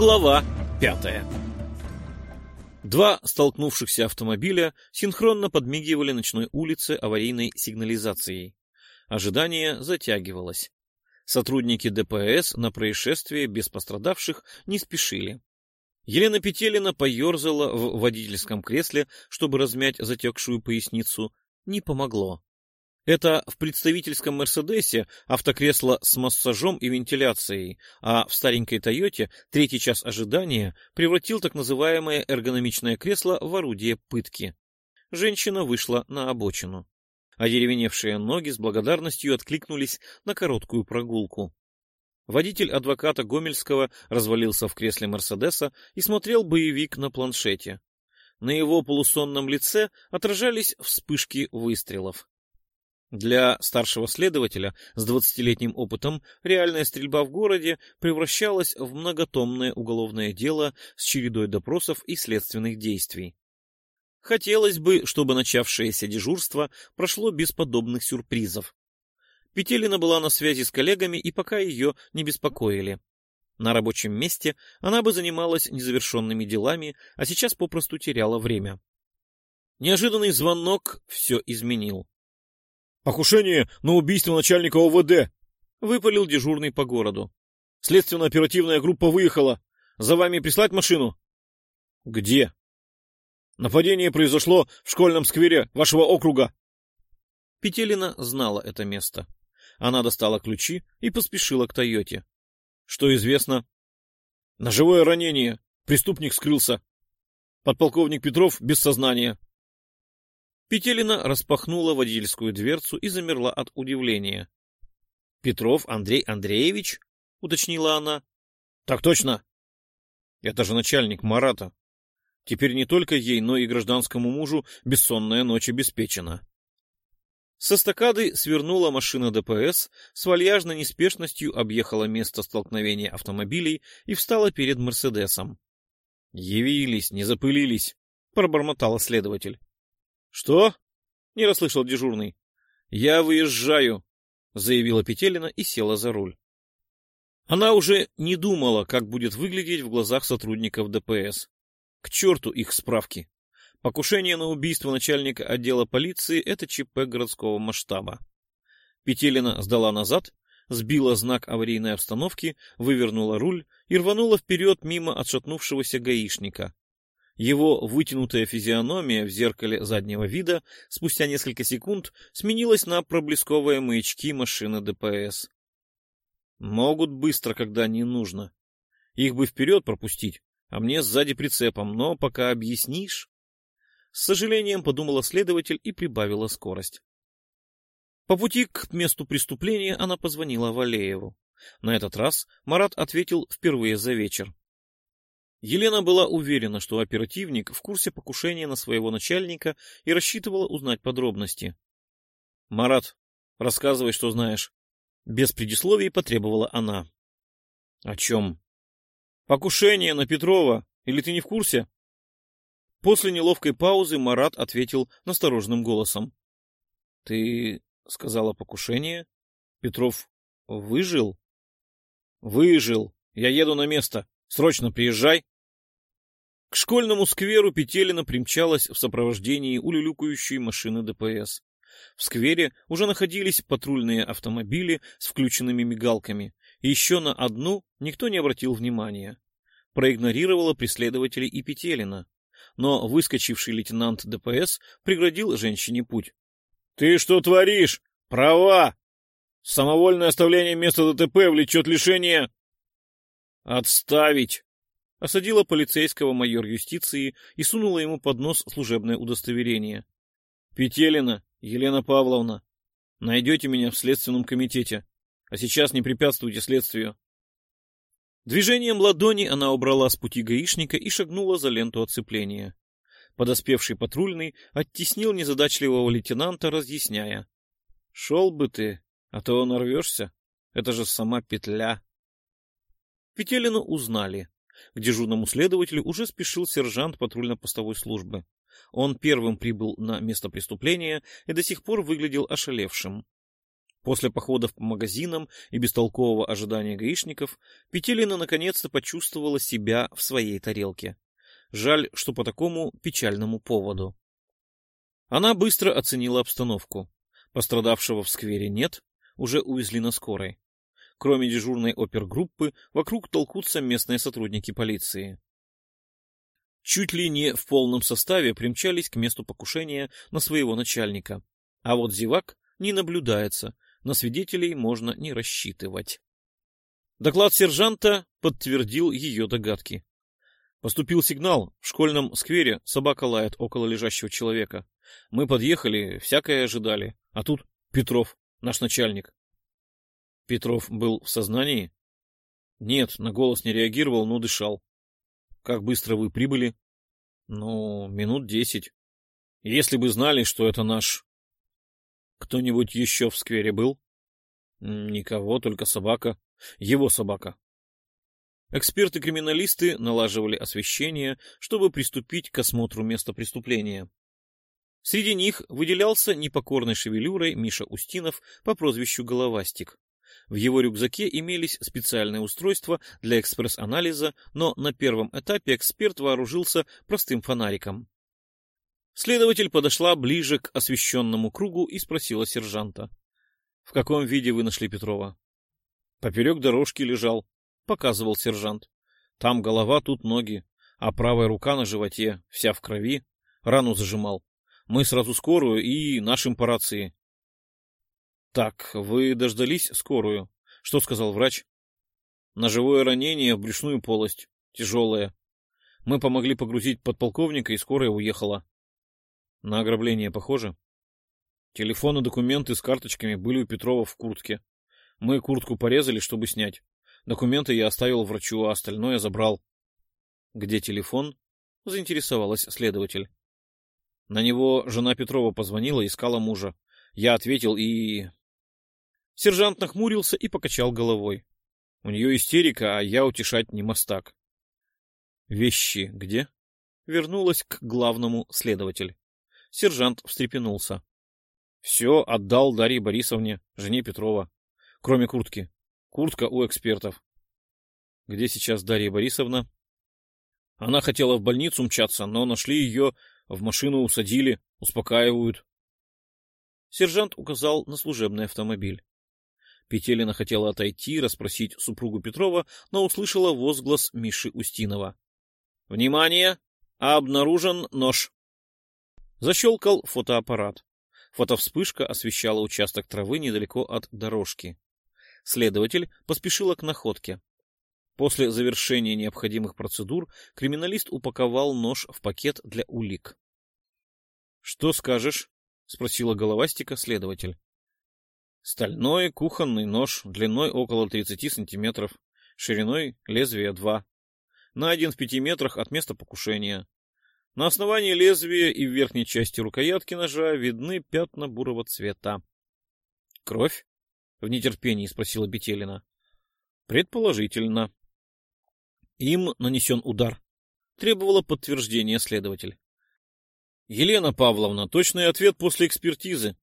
Глава пятая Два столкнувшихся автомобиля синхронно подмигивали ночной улице аварийной сигнализацией. Ожидание затягивалось. Сотрудники ДПС на происшествие без пострадавших не спешили. Елена Петелина поерзала в водительском кресле, чтобы размять затекшую поясницу. Не помогло. Это в представительском «Мерседесе» автокресло с массажом и вентиляцией, а в старенькой «Тойоте» третий час ожидания превратил так называемое эргономичное кресло в орудие пытки. Женщина вышла на обочину. а деревеневшие ноги с благодарностью откликнулись на короткую прогулку. Водитель адвоката Гомельского развалился в кресле «Мерседеса» и смотрел боевик на планшете. На его полусонном лице отражались вспышки выстрелов. Для старшего следователя с двадцатилетним опытом реальная стрельба в городе превращалась в многотомное уголовное дело с чередой допросов и следственных действий. Хотелось бы, чтобы начавшееся дежурство прошло без подобных сюрпризов. Петелина была на связи с коллегами и пока ее не беспокоили. На рабочем месте она бы занималась незавершенными делами, а сейчас попросту теряла время. Неожиданный звонок все изменил. Покушение на убийство начальника ОВД! Выпалил дежурный по городу. Следственно-оперативная группа выехала. За вами прислать машину? Где? Нападение произошло в школьном сквере вашего округа. Петелина знала это место. Она достала ключи и поспешила к Тойоте. Что известно? Ножевое ранение. Преступник скрылся. Подполковник Петров без сознания. Петелина распахнула водительскую дверцу и замерла от удивления. — Петров Андрей Андреевич? — уточнила она. — Так точно. Это же начальник Марата. Теперь не только ей, но и гражданскому мужу бессонная ночь обеспечена. Со стакады свернула машина ДПС, с вальяжной неспешностью объехала место столкновения автомобилей и встала перед Мерседесом. — Явились, не запылились, — пробормотал следователь. — Что? — не расслышал дежурный. — Я выезжаю, — заявила Петелина и села за руль. Она уже не думала, как будет выглядеть в глазах сотрудников ДПС. К черту их справки. Покушение на убийство начальника отдела полиции — это ЧП городского масштаба. Петелина сдала назад, сбила знак аварийной обстановки, вывернула руль и рванула вперед мимо отшатнувшегося гаишника. Его вытянутая физиономия в зеркале заднего вида спустя несколько секунд сменилась на проблесковые маячки машины ДПС. Могут быстро, когда не нужно. Их бы вперед пропустить, а мне сзади прицепом, но пока объяснишь... С сожалением подумала следователь и прибавила скорость. По пути к месту преступления она позвонила Валееву. На этот раз Марат ответил впервые за вечер. Елена была уверена, что оперативник в курсе покушения на своего начальника и рассчитывала узнать подробности. — Марат, рассказывай, что знаешь. Без предисловий потребовала она. — О чем? — Покушение на Петрова. Или ты не в курсе? После неловкой паузы Марат ответил настороженным голосом. — Ты сказала покушение? Петров выжил? — Выжил. Я еду на место. Срочно приезжай. К школьному скверу Петелина примчалась в сопровождении улюлюкающей машины ДПС. В сквере уже находились патрульные автомобили с включенными мигалками, еще на одну никто не обратил внимания. Проигнорировала преследователей и Петелина. Но выскочивший лейтенант ДПС преградил женщине путь. — Ты что творишь? Права! Самовольное оставление места ДТП влечет лишение... — Отставить! Осадила полицейского майор юстиции и сунула ему под нос служебное удостоверение. — Петелина Елена Павловна, найдете меня в следственном комитете, а сейчас не препятствуйте следствию. Движением ладони она убрала с пути гаишника и шагнула за ленту оцепления. Подоспевший патрульный оттеснил незадачливого лейтенанта, разъясняя. — Шел бы ты, а то нарвешься. Это же сама петля. Петелину узнали. К дежурному следователю уже спешил сержант патрульно-постовой службы. Он первым прибыл на место преступления и до сих пор выглядел ошалевшим. После походов по магазинам и бестолкового ожидания гаишников, Петелина наконец-то почувствовала себя в своей тарелке. Жаль, что по такому печальному поводу. Она быстро оценила обстановку. Пострадавшего в сквере нет, уже увезли на скорой. Кроме дежурной опергруппы, вокруг толкутся местные сотрудники полиции. Чуть ли не в полном составе примчались к месту покушения на своего начальника. А вот зевак не наблюдается, на свидетелей можно не рассчитывать. Доклад сержанта подтвердил ее догадки. Поступил сигнал, в школьном сквере собака лает около лежащего человека. Мы подъехали, всякое ожидали, а тут Петров, наш начальник. Петров был в сознании? Нет, на голос не реагировал, но дышал. Как быстро вы прибыли? Ну, минут десять. Если бы знали, что это наш кто-нибудь еще в сквере был? Никого, только собака. Его собака. Эксперты-криминалисты налаживали освещение, чтобы приступить к осмотру места преступления. Среди них выделялся непокорной шевелюрой Миша Устинов по прозвищу Головастик. В его рюкзаке имелись специальные устройства для экспресс-анализа, но на первом этапе эксперт вооружился простым фонариком. Следователь подошла ближе к освещенному кругу и спросила сержанта. — В каком виде вы нашли Петрова? — Поперек дорожки лежал, — показывал сержант. — Там голова, тут ноги, а правая рука на животе, вся в крови, рану зажимал. Мы сразу скорую и нашим по рации. — Так, вы дождались скорую? Что сказал врач? — Ножевое ранение в брюшную полость, тяжелое. Мы помогли погрузить подполковника, и скорая уехала. На ограбление похоже? Телефон и документы с карточками были у Петрова в куртке. Мы куртку порезали, чтобы снять. Документы я оставил врачу, а остальное забрал. Где телефон? Заинтересовалась следователь. На него жена Петрова позвонила, искала мужа. Я ответил и... Сержант нахмурился и покачал головой. У нее истерика, а я утешать не мастак. Вещи где? Вернулась к главному следователь. Сержант встрепенулся. — Все отдал Дарье Борисовне, жене Петрова. Кроме куртки. Куртка у экспертов. — Где сейчас Дарья Борисовна? Она хотела в больницу мчаться, но нашли ее, в машину усадили, успокаивают. Сержант указал на служебный автомобиль. Петелина хотела отойти, расспросить супругу Петрова, но услышала возглас Миши Устинова. — Внимание! Обнаружен нож. Защелкал фотоаппарат. Фотовспышка освещала участок травы недалеко от дорожки. Следователь поспешила к находке. После завершения необходимых процедур криминалист упаковал нож в пакет для улик. — Что скажешь? — спросила головастика следователь. — Стальной кухонный нож длиной около 30 сантиметров, шириной лезвия 2. Найден в пяти метрах от места покушения. На основании лезвия и в верхней части рукоятки ножа видны пятна бурого цвета. — Кровь? — в нетерпении спросила Бетелина. — Предположительно. Им нанесен удар. Требовало подтверждения следователь. — Елена Павловна, точный ответ после экспертизы.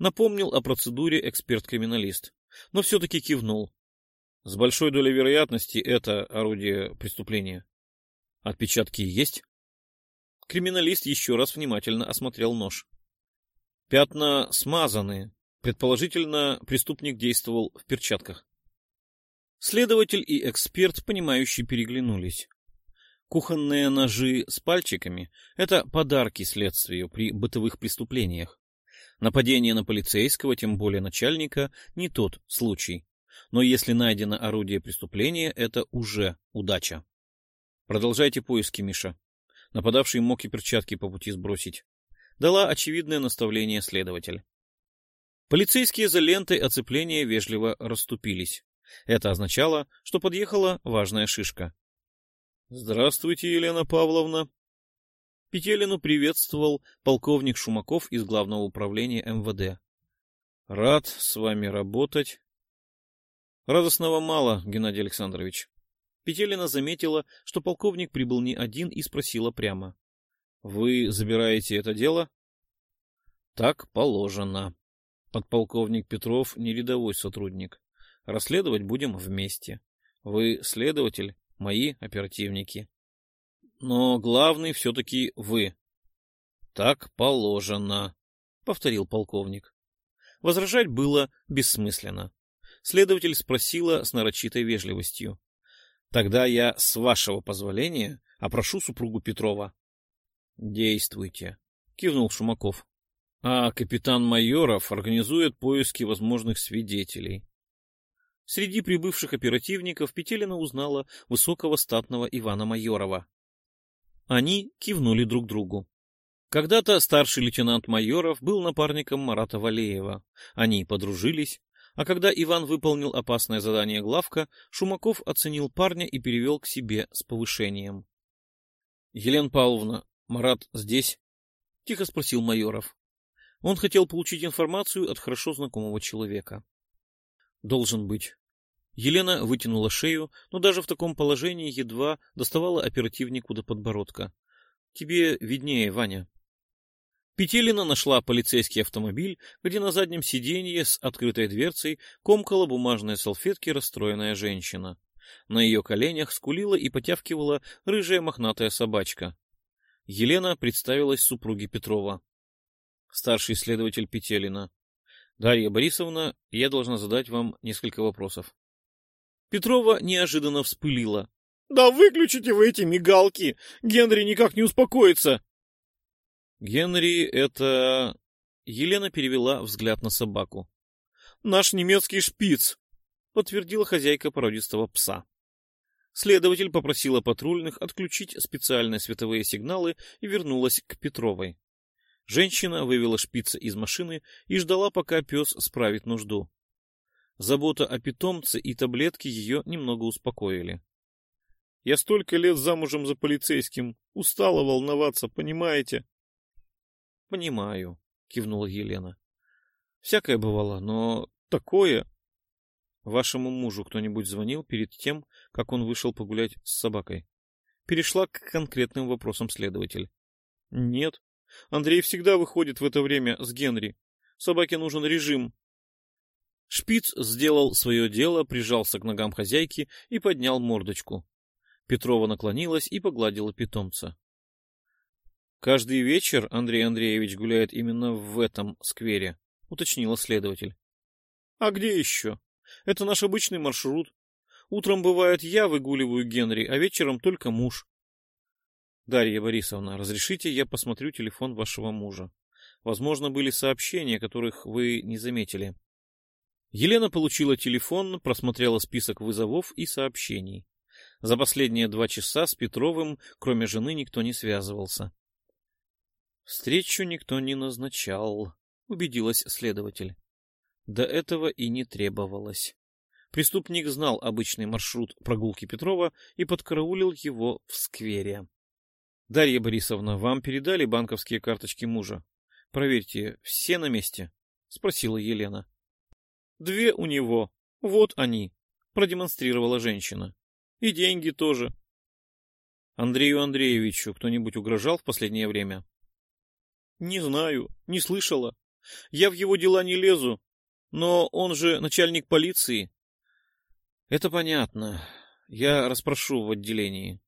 Напомнил о процедуре эксперт-криминалист, но все-таки кивнул. С большой долей вероятности это орудие преступления. Отпечатки есть? Криминалист еще раз внимательно осмотрел нож. Пятна смазаны. Предположительно, преступник действовал в перчатках. Следователь и эксперт, понимающие, переглянулись. Кухонные ножи с пальчиками — это подарки следствию при бытовых преступлениях. Нападение на полицейского, тем более начальника, не тот случай. Но если найдено орудие преступления, это уже удача. Продолжайте поиски, Миша. Нападавший мог и перчатки по пути сбросить. Дала очевидное наставление следователь. Полицейские за лентой оцепления вежливо расступились. Это означало, что подъехала важная шишка. — Здравствуйте, Елена Павловна. Петелину приветствовал полковник Шумаков из Главного управления МВД. — Рад с вами работать. — Радостного мало, Геннадий Александрович. Петелина заметила, что полковник прибыл не один и спросила прямо. — Вы забираете это дело? — Так положено. Подполковник Петров не рядовой сотрудник. Расследовать будем вместе. Вы следователь, мои оперативники. Но главный все-таки вы. Так положено, — повторил полковник. Возражать было бессмысленно. Следователь спросила с нарочитой вежливостью. — Тогда я, с вашего позволения, опрошу супругу Петрова. — Действуйте, — кивнул Шумаков. — А капитан Майоров организует поиски возможных свидетелей. Среди прибывших оперативников Петелина узнала высокого статного Ивана Майорова. Они кивнули друг другу. Когда-то старший лейтенант Майоров был напарником Марата Валеева. Они подружились, а когда Иван выполнил опасное задание главка, Шумаков оценил парня и перевел к себе с повышением. — Елена Павловна, Марат здесь? — тихо спросил Майоров. Он хотел получить информацию от хорошо знакомого человека. — Должен быть. Елена вытянула шею, но даже в таком положении едва доставала оперативнику до подбородка. — Тебе виднее, Ваня. Петелина нашла полицейский автомобиль, где на заднем сиденье с открытой дверцей комкала бумажные салфетки расстроенная женщина. На ее коленях скулила и потявкивала рыжая мохнатая собачка. Елена представилась супруге Петрова. Старший следователь Петелина. Дарья Борисовна, я должна задать вам несколько вопросов. Петрова неожиданно вспылила. — Да выключите вы эти мигалки! Генри никак не успокоится! Генри — это... Елена перевела взгляд на собаку. «Наш немецкий шпиц», — подтвердила хозяйка породистого пса. Следователь попросила патрульных отключить специальные световые сигналы и вернулась к Петровой. Женщина вывела шпица из машины и ждала, пока пес справит нужду. Забота о питомце и таблетки ее немного успокоили. — Я столько лет замужем за полицейским, устала волноваться, понимаете? Понимаю, кивнула Елена. Всякое бывало, но такое... Вашему мужу кто-нибудь звонил перед тем, как он вышел погулять с собакой? Перешла к конкретным вопросам следователь. Нет. Андрей всегда выходит в это время с Генри. Собаке нужен режим. Шпиц сделал свое дело, прижался к ногам хозяйки и поднял мордочку. Петрова наклонилась и погладила питомца. Каждый вечер Андрей Андреевич гуляет именно в этом сквере, уточнила следователь. А где еще? Это наш обычный маршрут. Утром бывает я выгуливаю Генри, а вечером только муж. Дарья Борисовна, разрешите я посмотрю телефон вашего мужа. Возможно, были сообщения, которых вы не заметили. Елена получила телефон, просмотрела список вызовов и сообщений. За последние два часа с Петровым, кроме жены, никто не связывался. Встречу никто не назначал, убедилась следователь. До этого и не требовалось. Преступник знал обычный маршрут прогулки Петрова и подкараулил его в сквере. Дарья Борисовна, вам передали банковские карточки мужа? Проверьте, все на месте? спросила Елена. Две у него. Вот они, продемонстрировала женщина. И деньги тоже. Андрею Андреевичу кто-нибудь угрожал в последнее время? Не знаю, не слышала. Я в его дела не лезу. Но он же начальник полиции. Это понятно. Я расспрошу в отделении.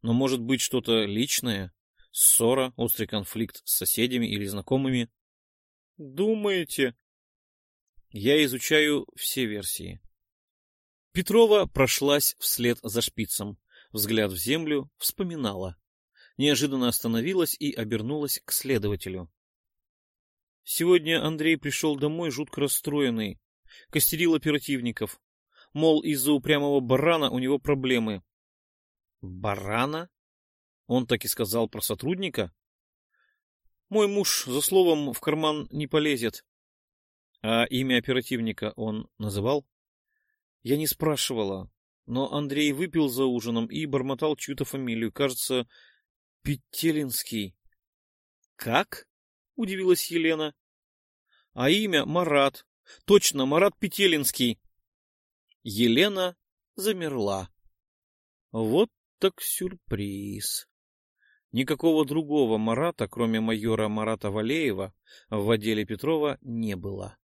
Но может быть что-то личное? Ссора, острый конфликт с соседями или знакомыми? Думаете? Я изучаю все версии. Петрова прошлась вслед за шпицем. Взгляд в землю вспоминала неожиданно остановилась и обернулась к следователю. Сегодня Андрей пришел домой жутко расстроенный, костерил оперативников. Мол, из-за упрямого барана у него проблемы. Барана? Он так и сказал про сотрудника? Мой муж за словом в карман не полезет. А имя оперативника он называл? Я не спрашивала, но Андрей выпил за ужином и бормотал чью-то фамилию. Кажется, Петелинский. Как? Удивилась Елена. А имя Марат. Точно, Марат Петелинский. Елена замерла. Вот так сюрприз. Никакого другого Марата, кроме майора Марата Валеева, в отделе Петрова не было.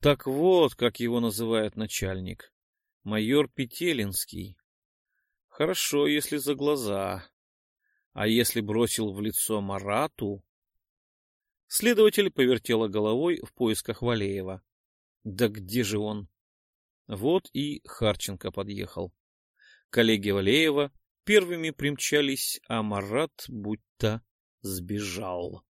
Так вот, как его называет начальник. Майор Петелинский. Хорошо, если за глаза. А если бросил в лицо Марату... Следователь повертела головой в поисках Валеева. Да где же он? Вот и Харченко подъехал. Коллеги Валеева первыми примчались, а Марат будто сбежал.